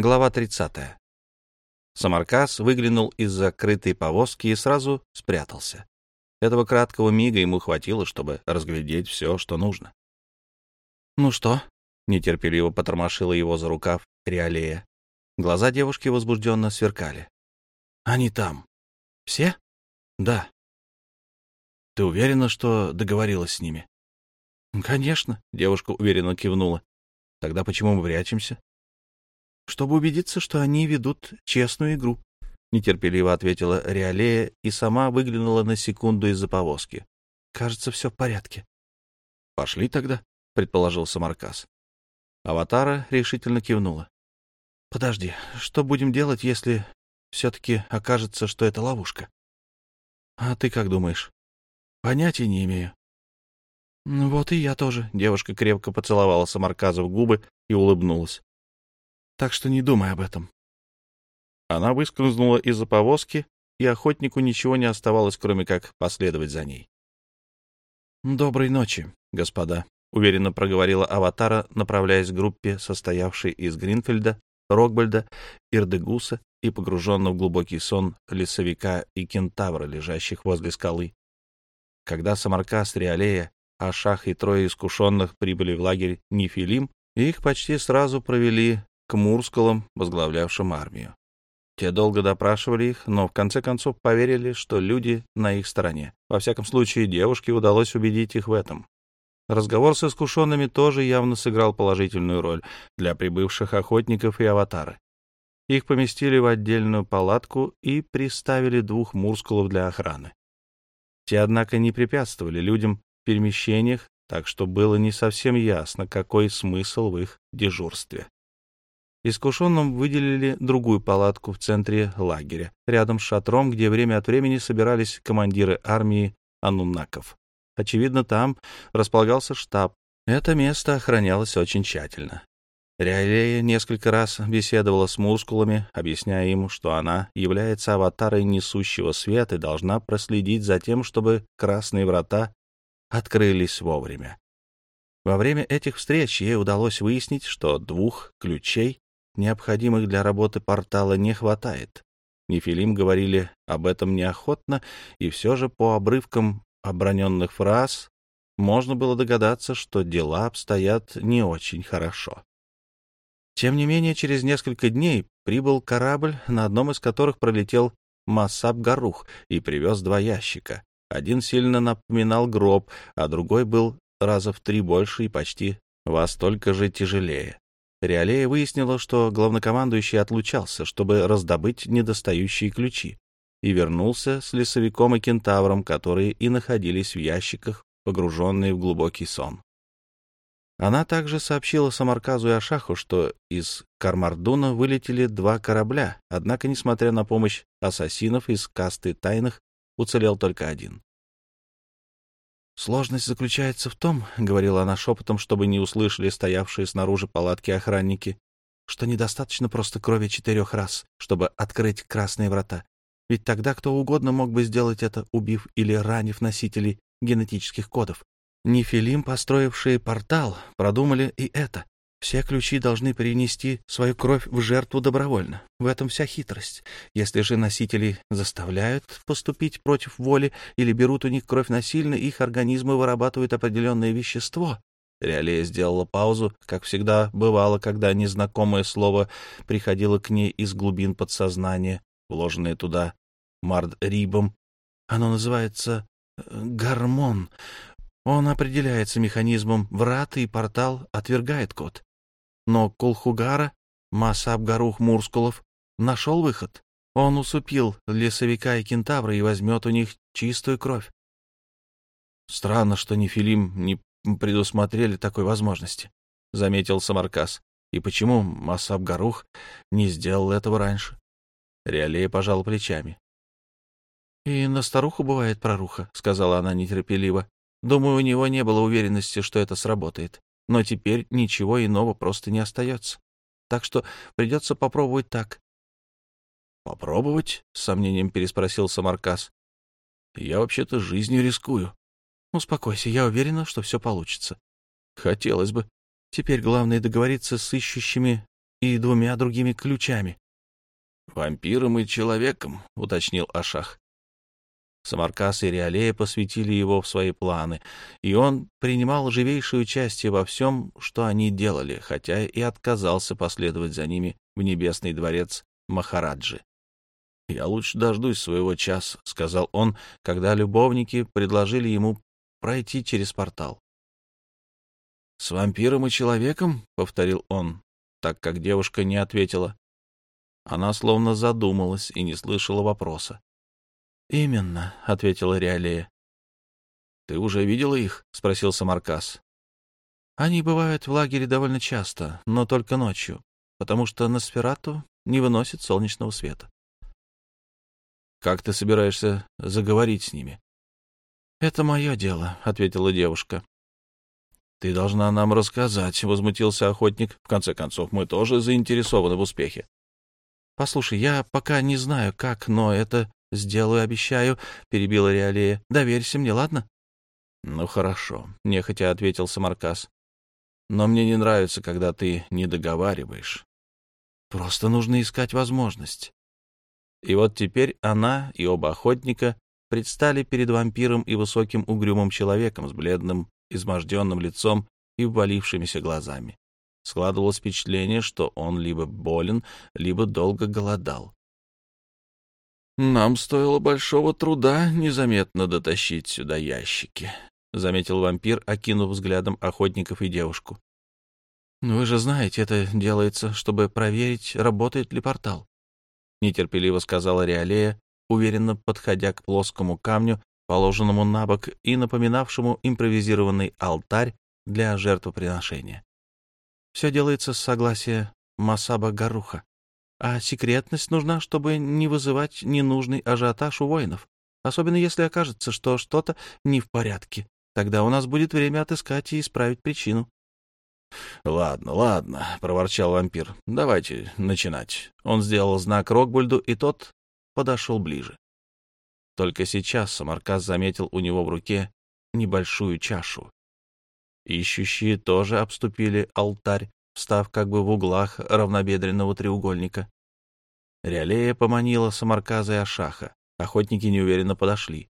Глава 30. Самаркас выглянул из закрытой повозки и сразу спрятался. Этого краткого мига ему хватило, чтобы разглядеть все, что нужно. «Ну что?» — нетерпеливо потормошила его за рукав Риалея. Глаза девушки возбужденно сверкали. «Они там. Все?» «Да». «Ты уверена, что договорилась с ними?» «Конечно», — девушка уверенно кивнула. «Тогда почему мы прячемся?» Чтобы убедиться, что они ведут честную игру», — нетерпеливо ответила Риалея и сама выглянула на секунду из-за повозки. «Кажется, все в порядке». «Пошли тогда», — предположил Самаркас. Аватара решительно кивнула. «Подожди, что будем делать, если все-таки окажется, что это ловушка?» «А ты как думаешь?» «Понятия не имею». «Вот и я тоже», — девушка крепко поцеловала Самарказа в губы и улыбнулась так что не думай об этом. Она выскользнула из-за повозки, и охотнику ничего не оставалось, кроме как последовать за ней. «Доброй ночи, господа», — уверенно проговорила Аватара, направляясь к группе, состоявшей из Гринфельда, Рокбальда, Ирдегуса и погруженного в глубокий сон лесовика и кентавра, лежащих возле скалы. Когда Самаркас, Риалея, Ашах и трое искушенных прибыли в лагерь Нефилим, их почти сразу провели к Мурскалам, возглавлявшим армию. Те долго допрашивали их, но в конце концов поверили, что люди на их стороне. Во всяком случае, девушке удалось убедить их в этом. Разговор с искушенными тоже явно сыграл положительную роль для прибывших охотников и аватары. Их поместили в отдельную палатку и приставили двух мурскулов для охраны. Те, однако, не препятствовали людям в перемещениях, так что было не совсем ясно, какой смысл в их дежурстве. Искушенным выделили другую палатку в центре лагеря, рядом с шатром, где время от времени собирались командиры армии ануннаков. Очевидно, там располагался штаб. Это место охранялось очень тщательно. Реалея несколько раз беседовала с мускулами, объясняя им, что она является аватарой несущего свет и должна проследить за тем, чтобы красные врата открылись вовремя. Во время этих встреч ей удалось выяснить, что двух ключей необходимых для работы портала не хватает. Нефилим говорили об этом неохотно, и все же по обрывкам оброненных фраз можно было догадаться, что дела обстоят не очень хорошо. Тем не менее, через несколько дней прибыл корабль, на одном из которых пролетел Массаб-Гарух и привез два ящика. Один сильно напоминал гроб, а другой был раза в три больше и почти во столько же тяжелее. Реалея выяснила, что главнокомандующий отлучался, чтобы раздобыть недостающие ключи, и вернулся с лесовиком и кентавром, которые и находились в ящиках, погруженные в глубокий сон. Она также сообщила Самарказу и Ашаху, что из Кармардуна вылетели два корабля, однако, несмотря на помощь ассасинов из касты тайных, уцелел только один. «Сложность заключается в том, — говорила она шепотом, чтобы не услышали стоявшие снаружи палатки охранники, — что недостаточно просто крови четырех раз, чтобы открыть красные врата. Ведь тогда кто угодно мог бы сделать это, убив или ранив носителей генетических кодов. Нефилим, построившие портал, продумали и это. Все ключи должны перенести свою кровь в жертву добровольно. В этом вся хитрость. Если же носители заставляют поступить против воли или берут у них кровь насильно, их организмы вырабатывают определенное вещество. Реалия сделала паузу, как всегда бывало, когда незнакомое слово приходило к ней из глубин подсознания, вложенное туда мард-рибом. Оно называется э, гормон. Он определяется механизмом врат, и портал отвергает код. Но Кулхугара, Масабгарух Мурскулов, нашел выход. Он усупил лесовика и кентавра и возьмет у них чистую кровь. Странно, что Нефилим не предусмотрели такой возможности, — заметил Самаркас. И почему Масабгарух не сделал этого раньше? Реалея пожал плечами. — И на старуху бывает проруха, — сказала она нетерпеливо. Думаю, у него не было уверенности, что это сработает но теперь ничего иного просто не остается. Так что придется попробовать так. — Попробовать? — с сомнением переспросил Самаркас. — Я вообще-то жизнью рискую. — Успокойся, я уверена, что все получится. — Хотелось бы. Теперь главное договориться с ищущими и двумя другими ключами. «Вампиром и человеком», — уточнил Ашах. Самаркас и Реалея посвятили его в свои планы, и он принимал живейшее участие во всем, что они делали, хотя и отказался последовать за ними в небесный дворец Махараджи. «Я лучше дождусь своего часа», — сказал он, когда любовники предложили ему пройти через портал. «С вампиром и человеком?» — повторил он, так как девушка не ответила. Она словно задумалась и не слышала вопроса. «Именно», — ответила Реалея. «Ты уже видела их?» — спросил Самаркас. «Они бывают в лагере довольно часто, но только ночью, потому что Носферату не выносит солнечного света». «Как ты собираешься заговорить с ними?» «Это мое дело», — ответила девушка. «Ты должна нам рассказать», — возмутился охотник. «В конце концов, мы тоже заинтересованы в успехе». «Послушай, я пока не знаю, как, но это сделаю, обещаю», — перебила Реалея. «Доверься мне, ладно?» «Ну, хорошо», — нехотя ответил Самаркас. «Но мне не нравится, когда ты не договариваешь. Просто нужно искать возможность». И вот теперь она и оба охотника предстали перед вампиром и высоким угрюмым человеком с бледным, изможденным лицом и ввалившимися глазами. Складывалось впечатление, что он либо болен, либо долго голодал. «Нам стоило большого труда незаметно дотащить сюда ящики», — заметил вампир, окинув взглядом охотников и девушку. «Вы же знаете, это делается, чтобы проверить, работает ли портал», — нетерпеливо сказала Реалея, уверенно подходя к плоскому камню, положенному на бок и напоминавшему импровизированный алтарь для жертвоприношения. Все делается с согласия Масаба Гаруха. А секретность нужна, чтобы не вызывать ненужный ажиотаж у воинов, особенно если окажется, что что-то не в порядке. Тогда у нас будет время отыскать и исправить причину. — Ладно, ладно, — проворчал вампир. — Давайте начинать. Он сделал знак Рокбульду, и тот подошел ближе. Только сейчас Самаркас заметил у него в руке небольшую чашу. Ищущие тоже обступили алтарь, встав как бы в углах равнобедренного треугольника. Реалея поманила Самарказа и Ашаха. Охотники неуверенно подошли.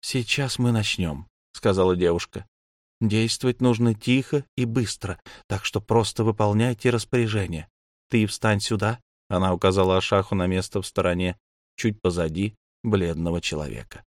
«Сейчас мы начнем», — сказала девушка. «Действовать нужно тихо и быстро, так что просто выполняйте распоряжение. Ты встань сюда, она указала Ашаху на место в стороне, чуть позади бледного человека.